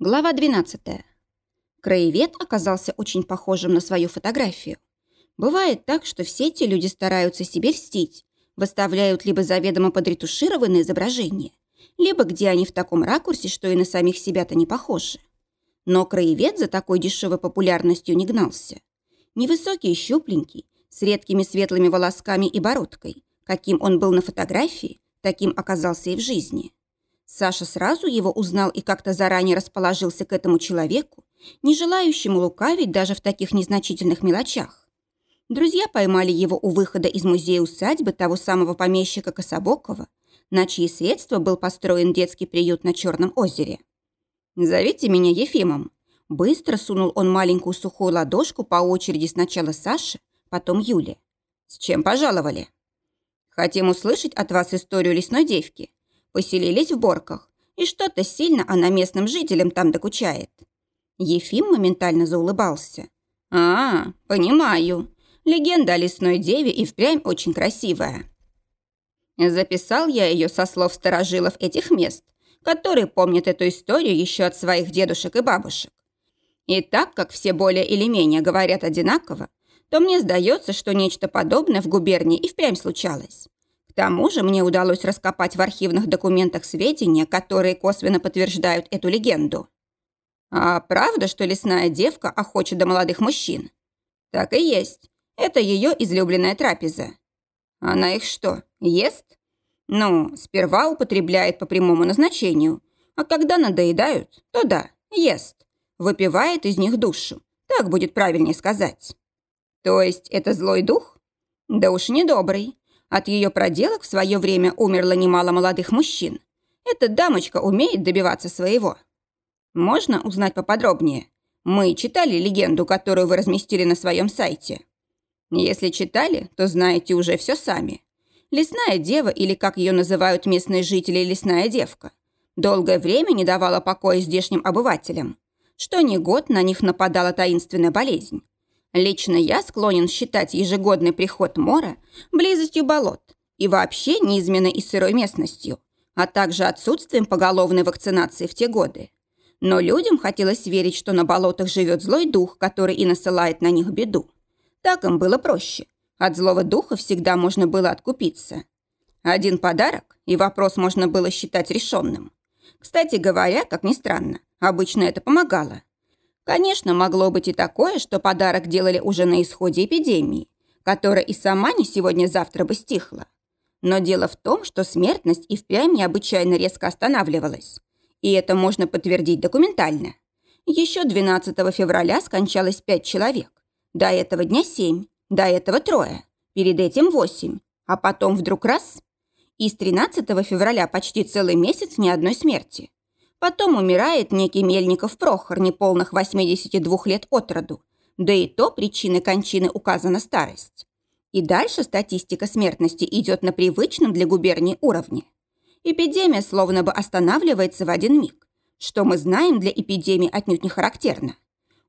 Глава 12. Краевед оказался очень похожим на свою фотографию. Бывает так, что все эти люди стараются себе льстить, выставляют либо заведомо подретушированные изображения, либо где они в таком ракурсе, что и на самих себя-то не похожи. Но краевед за такой дешевой популярностью не гнался. Невысокий и щупленький, с редкими светлыми волосками и бородкой, каким он был на фотографии, таким оказался и в жизни. Саша сразу его узнал и как-то заранее расположился к этому человеку, не желающему лукавить даже в таких незначительных мелочах. Друзья поймали его у выхода из музея-усадьбы того самого помещика Кособокова, на чьи средства был построен детский приют на Черном озере. «Зовите меня Ефимом». Быстро сунул он маленькую сухую ладошку по очереди сначала Саше, потом Юле. «С чем пожаловали?» «Хотим услышать от вас историю лесной девки поселились в Борках, и что-то сильно она местным жителям там докучает. Ефим моментально заулыбался. «А, понимаю. Легенда о лесной деве и впрямь очень красивая. Записал я ее со слов старожилов этих мест, которые помнят эту историю еще от своих дедушек и бабушек. И так как все более или менее говорят одинаково, то мне сдается, что нечто подобное в губернии и впрямь случалось тому же мне удалось раскопать в архивных документах сведения, которые косвенно подтверждают эту легенду. А правда, что лесная девка охочет до молодых мужчин? Так и есть. Это ее излюбленная трапеза. Она их что, ест? Ну, сперва употребляет по прямому назначению, а когда надоедают, то да, ест. Выпивает из них душу. Так будет правильнее сказать. То есть это злой дух? Да уж не добрый. От ее проделок в свое время умерло немало молодых мужчин. Эта дамочка умеет добиваться своего. Можно узнать поподробнее? Мы читали легенду, которую вы разместили на своем сайте. Если читали, то знаете уже все сами. Лесная дева, или как ее называют местные жители, лесная девка, долгое время не давала покоя здешним обывателям. Что ни год на них нападала таинственная болезнь. Лично я склонен считать ежегодный приход мора близостью болот и вообще неизменной и сырой местностью, а также отсутствием поголовной вакцинации в те годы. Но людям хотелось верить, что на болотах живет злой дух, который и насылает на них беду. Так им было проще. От злого духа всегда можно было откупиться. Один подарок, и вопрос можно было считать решенным. Кстати говоря, как ни странно, обычно это помогало. Конечно, могло быть и такое, что подарок делали уже на исходе эпидемии, которая и сама не сегодня-завтра бы стихла. Но дело в том, что смертность и впрямь необычайно резко останавливалась. И это можно подтвердить документально. Еще 12 февраля скончалось 5 человек. До этого дня 7, до этого трое, перед этим 8, а потом вдруг раз. И с 13 февраля почти целый месяц ни одной смерти. Потом умирает некий Мельников Прохор, неполных 82 лет от роду. Да и то причиной кончины указана старость. И дальше статистика смертности идет на привычном для губернии уровне. Эпидемия словно бы останавливается в один миг. Что мы знаем для эпидемии отнюдь не характерно.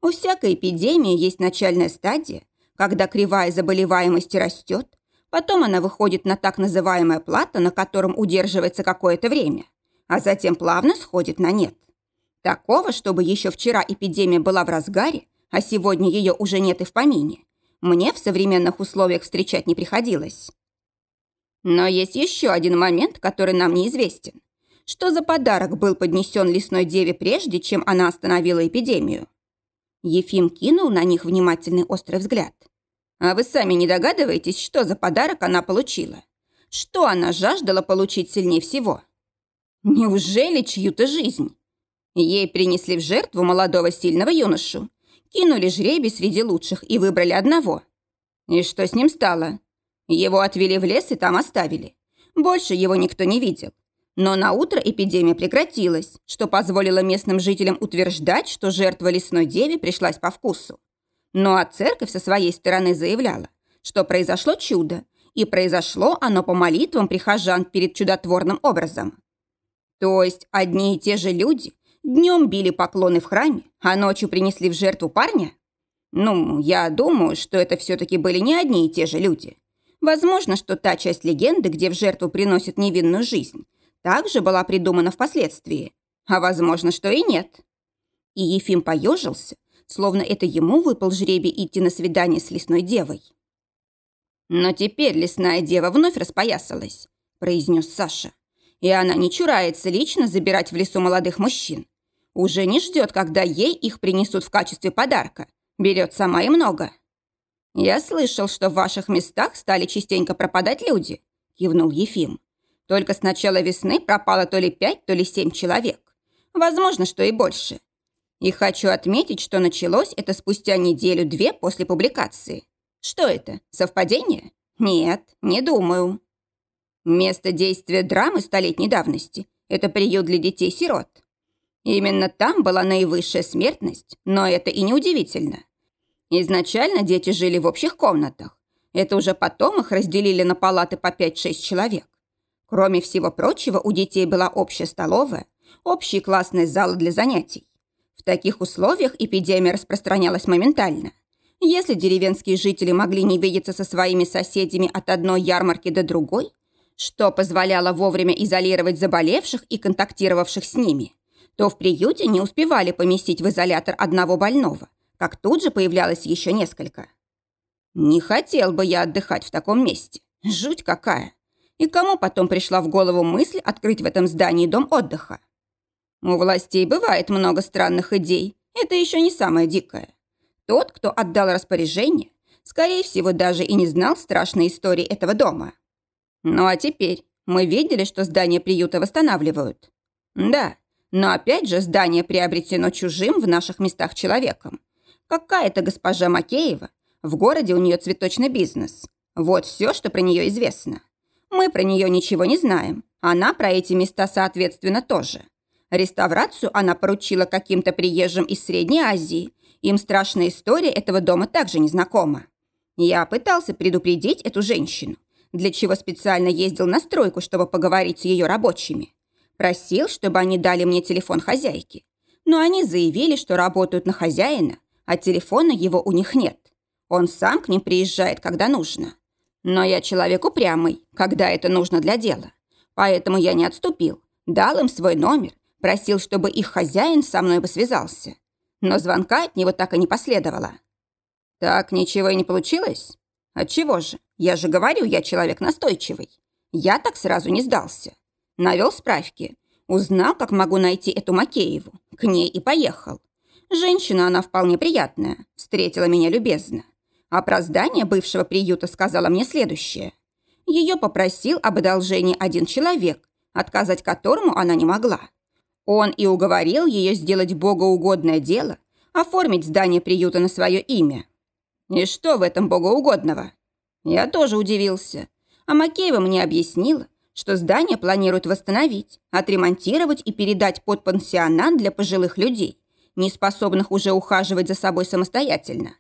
У всякой эпидемии есть начальная стадия, когда кривая заболеваемости растет, потом она выходит на так называемое плато, на котором удерживается какое-то время – а затем плавно сходит на нет. Такого, чтобы еще вчера эпидемия была в разгаре, а сегодня ее уже нет и в помине, мне в современных условиях встречать не приходилось. Но есть еще один момент, который нам неизвестен. Что за подарок был поднесен лесной деве прежде, чем она остановила эпидемию? Ефим кинул на них внимательный острый взгляд. А вы сами не догадываетесь, что за подарок она получила? Что она жаждала получить сильнее всего? Неужели чью-то жизнь? Ей принесли в жертву молодого сильного юношу, кинули жребий среди лучших и выбрали одного. И что с ним стало? Его отвели в лес и там оставили. Больше его никто не видел. Но на утро эпидемия прекратилась, что позволило местным жителям утверждать, что жертва лесной деви пришлась по вкусу. Ну а церковь со своей стороны заявляла, что произошло чудо, и произошло оно по молитвам прихожан перед чудотворным образом. То есть одни и те же люди днем били поклоны в храме, а ночью принесли в жертву парня? Ну, я думаю, что это все-таки были не одни и те же люди. Возможно, что та часть легенды, где в жертву приносят невинную жизнь, также была придумана впоследствии. А возможно, что и нет. И Ефим поежился, словно это ему выпал жребий идти на свидание с лесной девой. «Но теперь лесная дева вновь распоясалась», – произнес Саша. «И она не чурается лично забирать в лесу молодых мужчин. Уже не ждет, когда ей их принесут в качестве подарка. Берет сама и много». «Я слышал, что в ваших местах стали частенько пропадать люди», – кивнул Ефим. «Только с начала весны пропало то ли пять, то ли семь человек. Возможно, что и больше. И хочу отметить, что началось это спустя неделю-две после публикации. Что это, совпадение? Нет, не думаю. Место действия драмы столетней давности – это приют для детей-сирот. Именно там была наивысшая смертность, но это и не удивительно. Изначально дети жили в общих комнатах. Это уже потом их разделили на палаты по 5-6 человек. Кроме всего прочего, у детей была общая столовая, общие классные залы для занятий. В таких условиях эпидемия распространялась моментально. Если деревенские жители могли не видеться со своими соседями от одной ярмарки до другой, что позволяло вовремя изолировать заболевших и контактировавших с ними, то в приюте не успевали поместить в изолятор одного больного, как тут же появлялось еще несколько. Не хотел бы я отдыхать в таком месте. Жуть какая. И кому потом пришла в голову мысль открыть в этом здании дом отдыха? У властей бывает много странных идей. Это еще не самое дикое. Тот, кто отдал распоряжение, скорее всего, даже и не знал страшной истории этого дома. Ну а теперь мы видели, что здание приюта восстанавливают. Да, но опять же здание приобретено чужим в наших местах человеком. Какая-то госпожа Макеева, в городе у нее цветочный бизнес. Вот все, что про нее известно. Мы про нее ничего не знаем. Она про эти места, соответственно, тоже. Реставрацию она поручила каким-то приезжим из Средней Азии. Им страшная история этого дома также незнакома. Я пытался предупредить эту женщину, для чего специально ездил на стройку, чтобы поговорить с ее рабочими. Просил, чтобы они дали мне телефон хозяйки. Но они заявили, что работают на хозяина, а телефона его у них нет. Он сам к ним приезжает, когда нужно. Но я человек упрямый, когда это нужно для дела. Поэтому я не отступил, дал им свой номер Просил, чтобы их хозяин со мной бы связался. Но звонка от него так и не последовало. Так ничего и не получилось? Отчего же? Я же говорю, я человек настойчивый. Я так сразу не сдался. Навел справки. Узнал, как могу найти эту Макееву. К ней и поехал. Женщина она вполне приятная. Встретила меня любезно. А про здание бывшего приюта сказала мне следующее. Ее попросил об одолжении один человек, отказать которому она не могла. Он и уговорил ее сделать богоугодное дело, оформить здание приюта на свое имя. И что в этом богоугодного? Я тоже удивился. А Макеева мне объяснила, что здание планируют восстановить, отремонтировать и передать под пансионат для пожилых людей, не способных уже ухаживать за собой самостоятельно.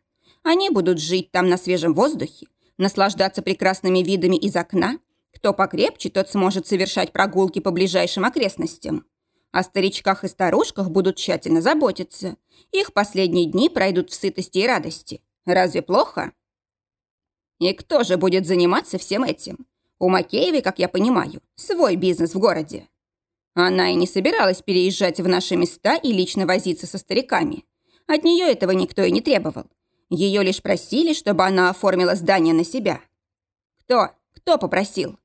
Они будут жить там на свежем воздухе, наслаждаться прекрасными видами из окна. Кто покрепче, тот сможет совершать прогулки по ближайшим окрестностям. О старичках и старушках будут тщательно заботиться. Их последние дни пройдут в сытости и радости. Разве плохо? И кто же будет заниматься всем этим? У Макеевой, как я понимаю, свой бизнес в городе. Она и не собиралась переезжать в наши места и лично возиться со стариками. От нее этого никто и не требовал. Ее лишь просили, чтобы она оформила здание на себя. Кто? Кто попросил?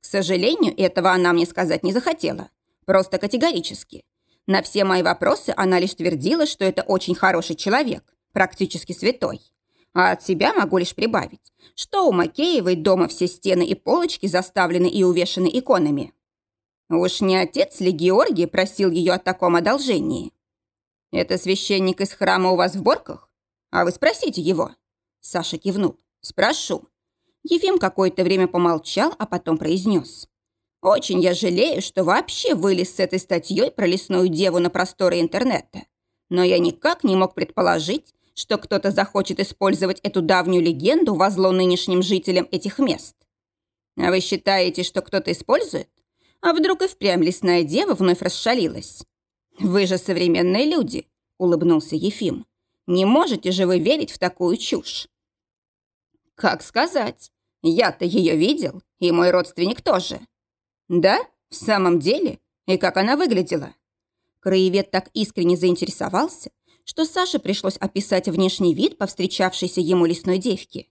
К сожалению, этого она мне сказать не захотела. Просто категорически. На все мои вопросы она лишь твердила, что это очень хороший человек, практически святой. А от себя могу лишь прибавить, что у Макеевой дома все стены и полочки заставлены и увешаны иконами. Уж не отец ли Георгий просил ее о таком одолжении? Это священник из храма у вас в Борках? А вы спросите его. Саша кивнул. Спрошу. Ефим какое-то время помолчал, а потом произнес. Очень я жалею, что вообще вылез с этой статьей про лесную деву на просторы интернета. Но я никак не мог предположить, что кто-то захочет использовать эту давнюю легенду во зло нынешним жителям этих мест. А вы считаете, что кто-то использует? А вдруг и впрямь лесная дева вновь расшалилась? Вы же современные люди, улыбнулся Ефим. Не можете же вы верить в такую чушь? Как сказать? Я-то ее видел, и мой родственник тоже. «Да? В самом деле? И как она выглядела?» Краевед так искренне заинтересовался, что Саше пришлось описать внешний вид повстречавшейся ему лесной девки.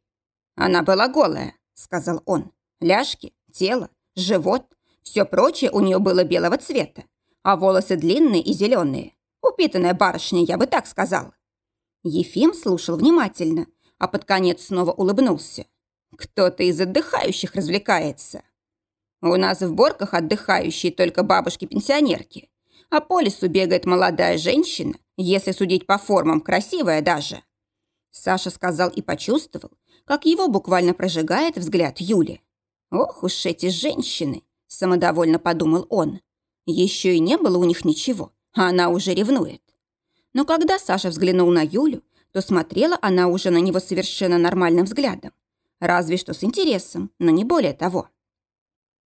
«Она была голая», — сказал он. «Ляжки, тело, живот, все прочее у нее было белого цвета, а волосы длинные и зеленые. Упитанная барышня, я бы так сказал». Ефим слушал внимательно, а под конец снова улыбнулся. «Кто-то из отдыхающих развлекается». «У нас в Борках отдыхающие только бабушки-пенсионерки а по лесу бегает молодая женщина, если судить по формам, красивая даже. Саша сказал и почувствовал, как его буквально прожигает взгляд Юли. «Ох уж эти женщины!» – самодовольно подумал он. Еще и не было у них ничего, а она уже ревнует. Но когда Саша взглянул на Юлю, то смотрела она уже на него совершенно нормальным взглядом. Разве что с интересом, но не более того.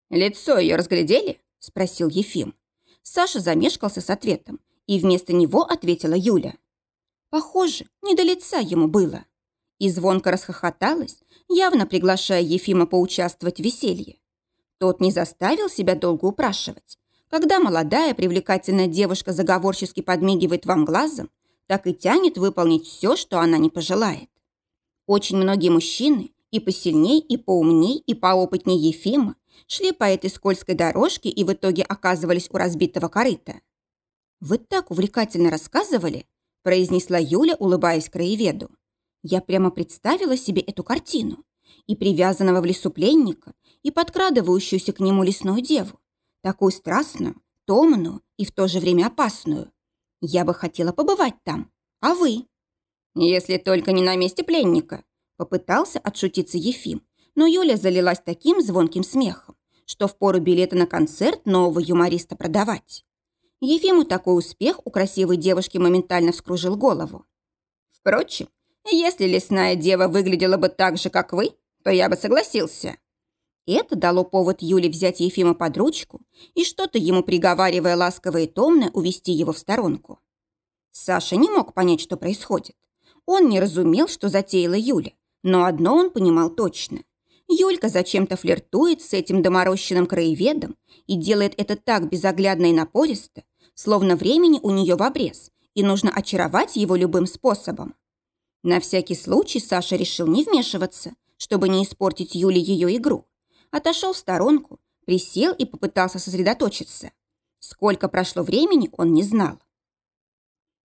«Лицо ее разглядели?» – спросил Ефим. Саша замешкался с ответом, и вместо него ответила Юля. Похоже, не до лица ему было. И звонко расхохоталась, явно приглашая Ефима поучаствовать в веселье. Тот не заставил себя долго упрашивать. Когда молодая привлекательная девушка заговорчески подмигивает вам глазом, так и тянет выполнить все, что она не пожелает. Очень многие мужчины, и посильней, и поумней, и поопытней Ефима, шли по этой скользкой дорожке и в итоге оказывались у разбитого корыта. «Вы так увлекательно рассказывали», – произнесла Юля, улыбаясь краеведу. «Я прямо представила себе эту картину. И привязанного в лесу пленника, и подкрадывающуюся к нему лесную деву. Такую страстную, томную и в то же время опасную. Я бы хотела побывать там. А вы?» «Если только не на месте пленника», – попытался отшутиться Ефим, но Юля залилась таким звонким смехом, что впору билеты на концерт нового юмориста продавать. Ефиму такой успех у красивой девушки моментально вскружил голову. Впрочем, если лесная дева выглядела бы так же, как вы, то я бы согласился. Это дало повод Юле взять Ефима под ручку и что-то ему приговаривая ласково и томно увести его в сторонку. Саша не мог понять, что происходит. Он не разумел, что затеяла Юля, но одно он понимал точно. Юлька зачем-то флиртует с этим доморощенным краеведом и делает это так безоглядно и напористо, словно времени у нее в обрез, и нужно очаровать его любым способом. На всякий случай Саша решил не вмешиваться, чтобы не испортить Юле ее игру. Отошел в сторонку, присел и попытался сосредоточиться. Сколько прошло времени, он не знал.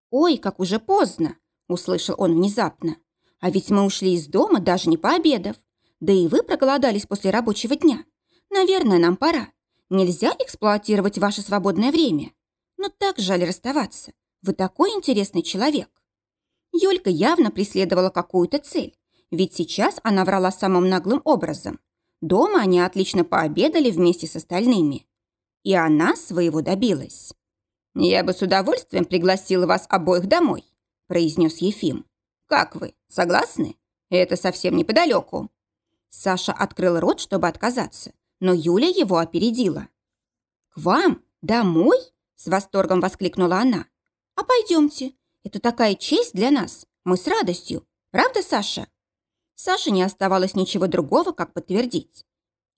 «Ой, как уже поздно!» – услышал он внезапно. «А ведь мы ушли из дома, даже не пообедав. Да и вы проголодались после рабочего дня. Наверное, нам пора. Нельзя эксплуатировать ваше свободное время. Но так жаль расставаться. Вы такой интересный человек. Юлька явно преследовала какую-то цель, ведь сейчас она врала самым наглым образом. Дома они отлично пообедали вместе с остальными. И она своего добилась. «Я бы с удовольствием пригласила вас обоих домой», произнес Ефим. «Как вы, согласны? Это совсем неподалеку». Саша открыл рот, чтобы отказаться, но Юля его опередила. «К вам? Домой?» – с восторгом воскликнула она. «А пойдемте. Это такая честь для нас. Мы с радостью. Правда, Саша?» Саше не оставалось ничего другого, как подтвердить.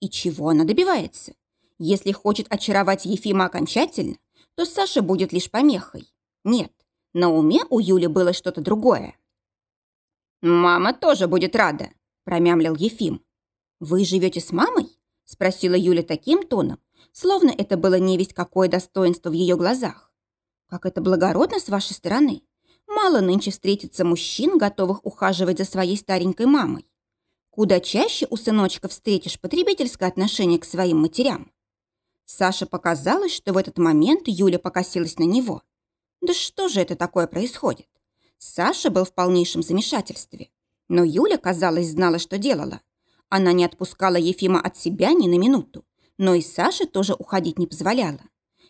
И чего она добивается? Если хочет очаровать Ефима окончательно, то Саша будет лишь помехой. Нет, на уме у Юли было что-то другое. «Мама тоже будет рада», – промямлил Ефим. «Вы живете с мамой?» – спросила Юля таким тоном, словно это было невесть какое достоинство в ее глазах. «Как это благородно с вашей стороны. Мало нынче встретится мужчин, готовых ухаживать за своей старенькой мамой. Куда чаще у сыночка встретишь потребительское отношение к своим матерям». Саше показалось, что в этот момент Юля покосилась на него. Да что же это такое происходит? Саша был в полнейшем замешательстве. Но Юля, казалось, знала, что делала. Она не отпускала Ефима от себя ни на минуту, но и Саше тоже уходить не позволяла.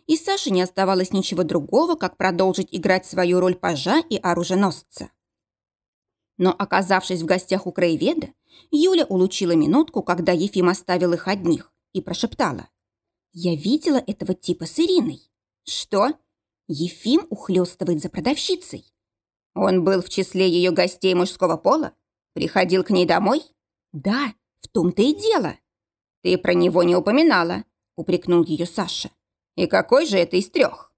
И Саше не оставалось ничего другого, как продолжить играть свою роль пажа и оруженосца. Но, оказавшись в гостях у краеведа, Юля улучила минутку, когда Ефим оставил их одних, и прошептала. «Я видела этого типа с Ириной». «Что?» Ефим ухлёстывает за продавщицей. «Он был в числе ее гостей мужского пола? Приходил к ней домой?» «Да, в том-то и дело. Ты про него не упоминала, упрекнул ее Саша. И какой же это из трех?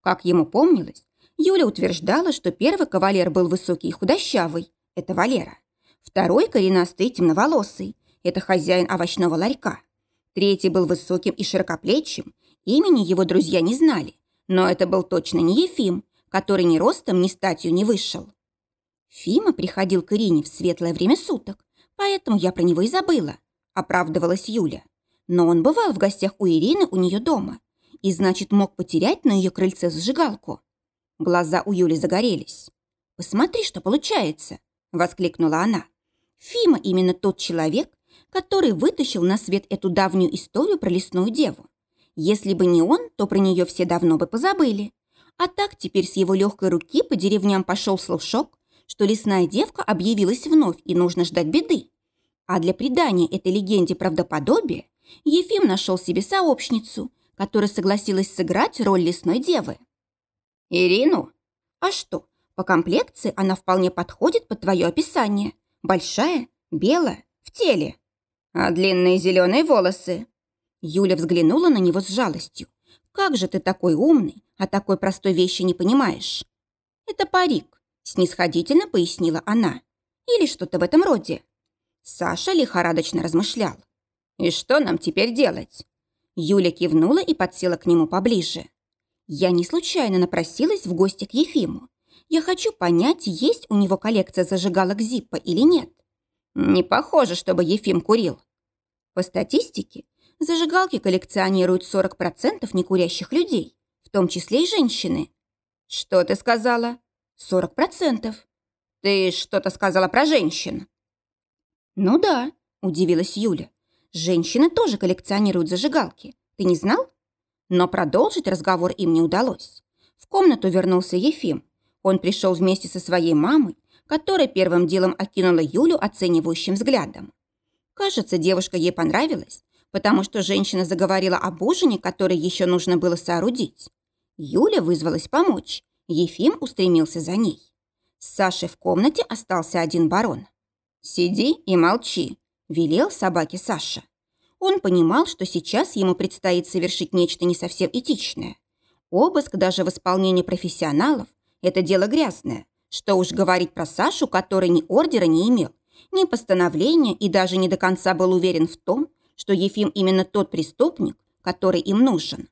Как ему помнилось, Юля утверждала, что первый кавалер был высокий и худощавый. Это Валера. Второй коренастый и темноволосый. Это хозяин овощного ларька. Третий был высоким и широкоплечим. Имени его друзья не знали. Но это был точно не Ефим, который ни ростом, ни статью не вышел. Фима приходил к Ирине в светлое время суток, поэтому я про него и забыла, оправдывалась Юля. Но он бывал в гостях у Ирины у нее дома и, значит, мог потерять на ее крыльце зажигалку. Глаза у Юли загорелись. «Посмотри, что получается!» – воскликнула она. «Фима именно тот человек, который вытащил на свет эту давнюю историю про лесную деву. Если бы не он, то про нее все давно бы позабыли. А так теперь с его легкой руки по деревням пошел слушок, что лесная девка объявилась вновь и нужно ждать беды. А для придания этой легенде правдоподобия Ефим нашел себе сообщницу, которая согласилась сыграть роль лесной девы. «Ирину? А что, по комплекции она вполне подходит под твое описание. Большая, белая, в теле. А длинные зеленые волосы?» Юля взглянула на него с жалостью. «Как же ты такой умный, а такой простой вещи не понимаешь?» «Это парик», — снисходительно пояснила она. «Или что-то в этом роде». Саша лихорадочно размышлял. «И что нам теперь делать?» Юля кивнула и подсела к нему поближе. Я не случайно напросилась в гости к Ефиму. Я хочу понять, есть у него коллекция зажигалок Зиппа или нет. Не похоже, чтобы Ефим курил. По статистике, зажигалки коллекционируют 40% некурящих людей, в том числе и женщины. Что ты сказала? 40%. Ты что-то сказала про женщин? Ну да, удивилась Юля. Женщины тоже коллекционируют зажигалки. Ты не знал? Но продолжить разговор им не удалось. В комнату вернулся Ефим. Он пришел вместе со своей мамой, которая первым делом окинула Юлю оценивающим взглядом. Кажется, девушка ей понравилась, потому что женщина заговорила об ужине, который еще нужно было соорудить. Юля вызвалась помочь. Ефим устремился за ней. С Сашей в комнате остался один барон. «Сиди и молчи», – велел собаке Саша. Он понимал, что сейчас ему предстоит совершить нечто не совсем этичное. Обыск даже в исполнении профессионалов – это дело грязное. Что уж говорить про Сашу, который ни ордера не имел, ни постановления и даже не до конца был уверен в том, что Ефим именно тот преступник, который им нужен.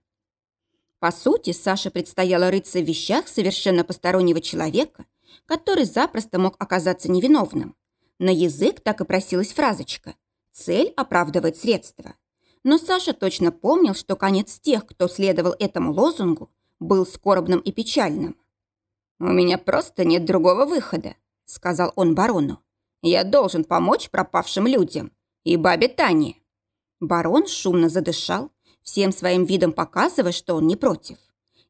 По сути, Саше предстояло рыться в вещах совершенно постороннего человека, который запросто мог оказаться невиновным. На язык так и просилась фразочка – Цель оправдывает средства. Но Саша точно помнил, что конец тех, кто следовал этому лозунгу, был скорбным и печальным. «У меня просто нет другого выхода», — сказал он барону. «Я должен помочь пропавшим людям и бабе Тане». Барон шумно задышал, всем своим видом показывая, что он не против.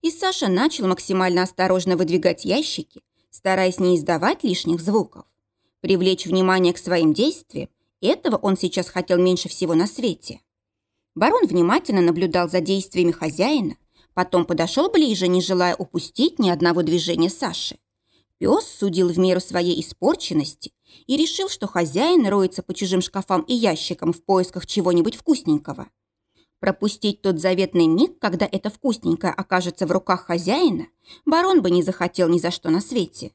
И Саша начал максимально осторожно выдвигать ящики, стараясь не издавать лишних звуков. Привлечь внимание к своим действиям этого он сейчас хотел меньше всего на свете. Барон внимательно наблюдал за действиями хозяина, потом подошел ближе, не желая упустить ни одного движения Саши. Пес судил в меру своей испорченности и решил, что хозяин роется по чужим шкафам и ящикам в поисках чего-нибудь вкусненького. Пропустить тот заветный миг, когда это вкусненькое окажется в руках хозяина, барон бы не захотел ни за что на свете.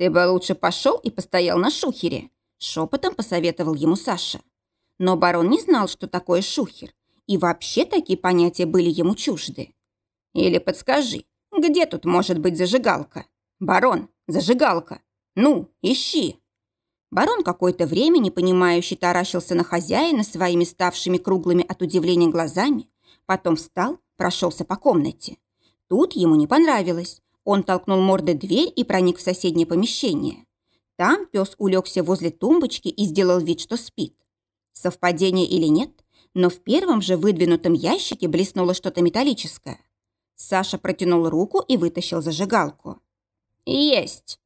«Ты бы лучше пошел и постоял на шухере», Шепотом посоветовал ему Саша. Но барон не знал, что такое шухер, и вообще такие понятия были ему чужды. Или подскажи, где тут может быть зажигалка? Барон, зажигалка. Ну, ищи. Барон какое-то время непонимающе таращился на хозяина своими ставшими круглыми от удивления глазами, потом встал, прошелся по комнате. Тут ему не понравилось. Он толкнул мордой дверь и проник в соседнее помещение. Там пес улегся возле тумбочки и сделал вид, что спит. Совпадение или нет, но в первом же выдвинутом ящике блеснуло что-то металлическое. Саша протянул руку и вытащил зажигалку. «Есть!»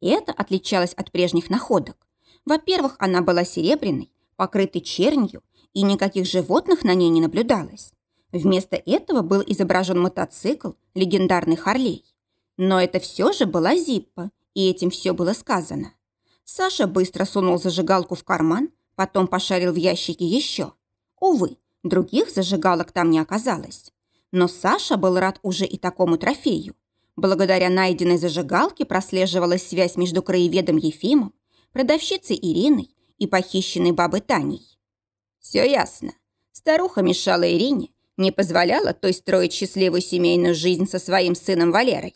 Это отличалось от прежних находок. Во-первых, она была серебряной, покрытой чернью, и никаких животных на ней не наблюдалось. Вместо этого был изображен мотоцикл, легендарный Харлей. Но это все же была Зиппа, и этим все было сказано. Саша быстро сунул зажигалку в карман, потом пошарил в ящике еще. Увы, других зажигалок там не оказалось. Но Саша был рад уже и такому трофею. Благодаря найденной зажигалке прослеживалась связь между краеведом Ефимом, продавщицей Ириной и похищенной бабой Таней. Все ясно. Старуха мешала Ирине, не позволяла той строить счастливую семейную жизнь со своим сыном Валерой.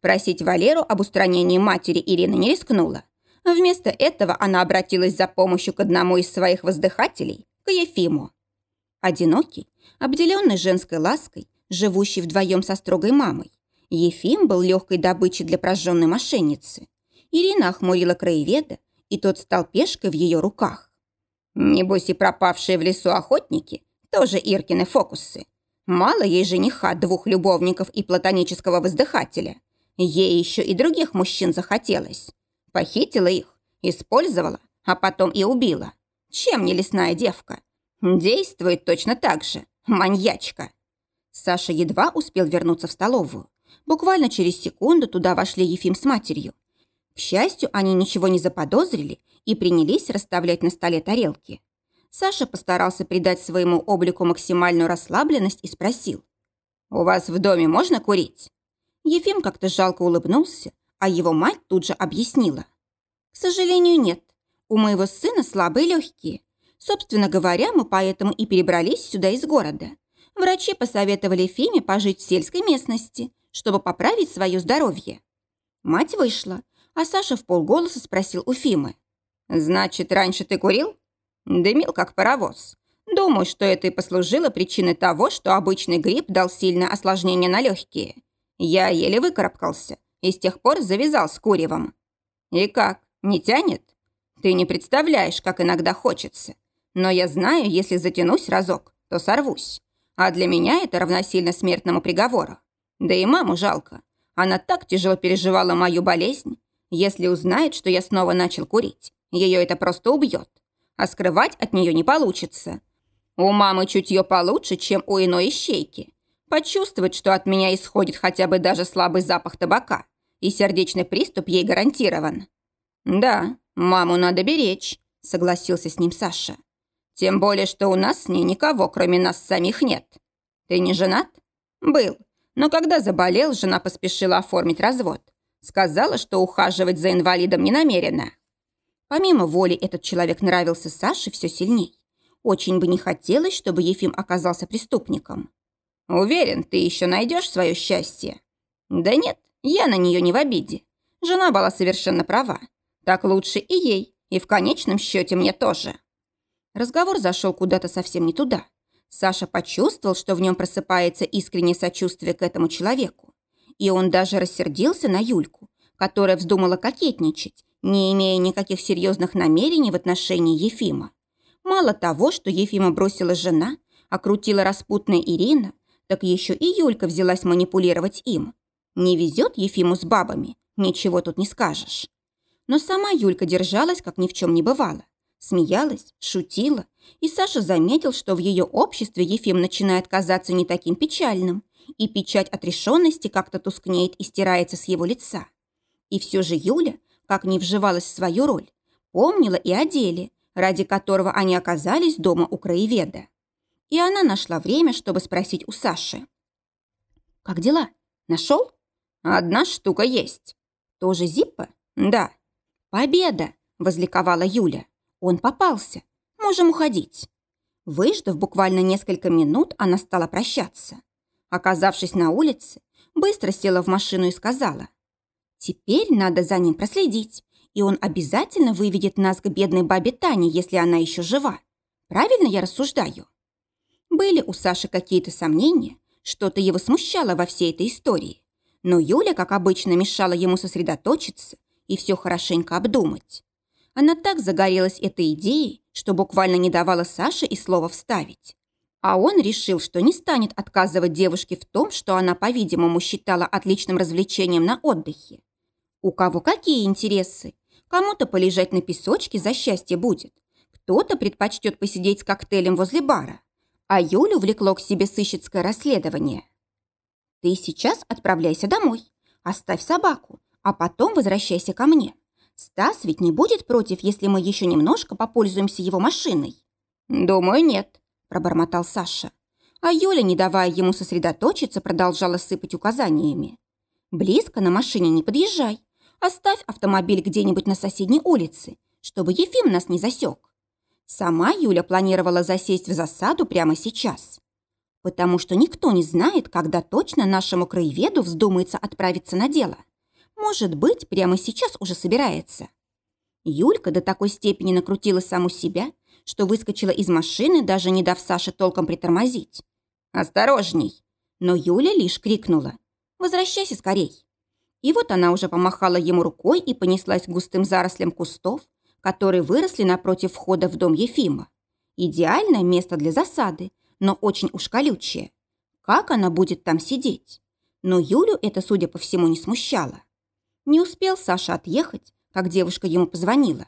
Просить Валеру об устранении матери Ирины не рискнула. Вместо этого она обратилась за помощью к одному из своих воздыхателей, к Ефиму. Одинокий, обделенный женской лаской, живущий вдвоем со строгой мамой, Ефим был легкой добычей для прожженной мошенницы. Ирина охмурила краеведа, и тот стал пешкой в ее руках. Небось и пропавшие в лесу охотники тоже Иркины фокусы. Мало ей жениха, двух любовников и платонического воздыхателя. Ей еще и других мужчин захотелось. Похитила их, использовала, а потом и убила. Чем не лесная девка? Действует точно так же. Маньячка. Саша едва успел вернуться в столовую. Буквально через секунду туда вошли Ефим с матерью. К счастью, они ничего не заподозрили и принялись расставлять на столе тарелки. Саша постарался придать своему облику максимальную расслабленность и спросил. «У вас в доме можно курить?» Ефим как-то жалко улыбнулся, а его мать тут же объяснила. «К сожалению, нет. У моего сына слабые легкие. Собственно говоря, мы поэтому и перебрались сюда из города. Врачи посоветовали Фиме пожить в сельской местности, чтобы поправить свое здоровье. Мать вышла, а Саша в полголоса спросил у Фимы. «Значит, раньше ты курил?» Дымил, как паровоз. Думаю, что это и послужило причиной того, что обычный грипп дал сильное осложнение на легкие. Я еле выкарабкался и с тех пор завязал с куревом. И как, не тянет? Ты не представляешь, как иногда хочется. Но я знаю, если затянусь разок, то сорвусь. А для меня это равносильно смертному приговору. Да и маму жалко. Она так тяжело переживала мою болезнь. Если узнает, что я снова начал курить, ее это просто убьет а скрывать от нее не получится. У мамы чутье получше, чем у иной ищейки. Почувствовать, что от меня исходит хотя бы даже слабый запах табака, и сердечный приступ ей гарантирован. «Да, маму надо беречь», — согласился с ним Саша. «Тем более, что у нас с ней никого, кроме нас самих, нет. Ты не женат?» «Был. Но когда заболел, жена поспешила оформить развод. Сказала, что ухаживать за инвалидом не намерена. Помимо воли этот человек нравился Саше все сильней. Очень бы не хотелось, чтобы Ефим оказался преступником. «Уверен, ты еще найдешь свое счастье?» «Да нет, я на нее не в обиде. Жена была совершенно права. Так лучше и ей, и в конечном счете мне тоже». Разговор зашел куда-то совсем не туда. Саша почувствовал, что в нем просыпается искреннее сочувствие к этому человеку. И он даже рассердился на Юльку, которая вздумала кокетничать не имея никаких серьезных намерений в отношении Ефима. Мало того, что Ефима бросила жена, окрутила распутная Ирина, так еще и Юлька взялась манипулировать им. Не везет Ефиму с бабами, ничего тут не скажешь. Но сама Юлька держалась, как ни в чем не бывало. Смеялась, шутила, и Саша заметил, что в ее обществе Ефим начинает казаться не таким печальным, и печать отрешенности как-то тускнеет и стирается с его лица. И все же Юля как не вживалась в свою роль, помнила и о деле, ради которого они оказались дома у краеведа. И она нашла время, чтобы спросить у Саши. «Как дела? Нашел?» «Одна штука есть». «Тоже Зиппа?» «Да». «Победа!» – возликовала Юля. «Он попался. Можем уходить». Выждав буквально несколько минут, она стала прощаться. Оказавшись на улице, быстро села в машину и сказала. Теперь надо за ним проследить, и он обязательно выведет нас к бедной бабе Тане, если она еще жива. Правильно я рассуждаю? Были у Саши какие-то сомнения, что-то его смущало во всей этой истории. Но Юля, как обычно, мешала ему сосредоточиться и все хорошенько обдумать. Она так загорелась этой идеей, что буквально не давала Саше и слова вставить. А он решил, что не станет отказывать девушке в том, что она, по-видимому, считала отличным развлечением на отдыхе. У кого какие интересы? Кому-то полежать на песочке за счастье будет. Кто-то предпочтет посидеть с коктейлем возле бара. А Юлю влекло к себе сыщицкое расследование. Ты сейчас отправляйся домой. Оставь собаку, а потом возвращайся ко мне. Стас ведь не будет против, если мы еще немножко попользуемся его машиной. Думаю, нет, пробормотал Саша. А Юля, не давая ему сосредоточиться, продолжала сыпать указаниями. «Близко на машине не подъезжай. Оставь автомобиль где-нибудь на соседней улице, чтобы Ефим нас не засек. Сама Юля планировала засесть в засаду прямо сейчас. Потому что никто не знает, когда точно нашему краеведу вздумается отправиться на дело. Может быть, прямо сейчас уже собирается. Юлька до такой степени накрутила саму себя, что выскочила из машины, даже не дав Саше толком притормозить. «Осторожней!» Но Юля лишь крикнула. «Возвращайся скорей!» И вот она уже помахала ему рукой и понеслась густым зарослям кустов, которые выросли напротив входа в дом Ефима. Идеальное место для засады, но очень уж колючее. Как она будет там сидеть? Но Юлю это, судя по всему, не смущало. Не успел Саша отъехать, как девушка ему позвонила.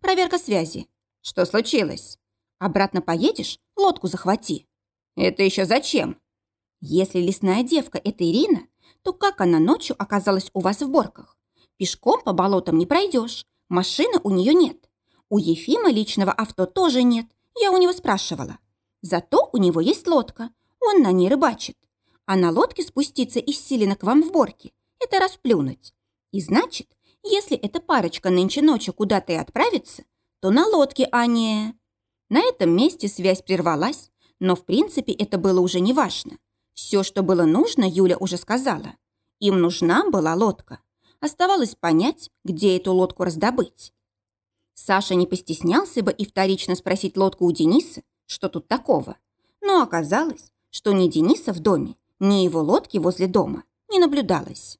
«Проверка связи. Что случилось? Обратно поедешь? Лодку захвати». «Это еще зачем?» «Если лесная девка – это Ирина, то как она ночью оказалась у вас в Борках? Пешком по болотам не пройдешь, машины у нее нет. У Ефима личного авто тоже нет, я у него спрашивала. Зато у него есть лодка, он на ней рыбачит. А на лодке спуститься из Силина к вам в Борке – это расплюнуть. И значит, если эта парочка нынче ночью куда-то и отправится, то на лодке, а не... На этом месте связь прервалась, но в принципе это было уже не важно. Все, что было нужно, Юля уже сказала. Им нужна была лодка. Оставалось понять, где эту лодку раздобыть. Саша не постеснялся бы и вторично спросить лодку у Дениса, что тут такого. Но оказалось, что ни Дениса в доме, ни его лодки возле дома не наблюдалось.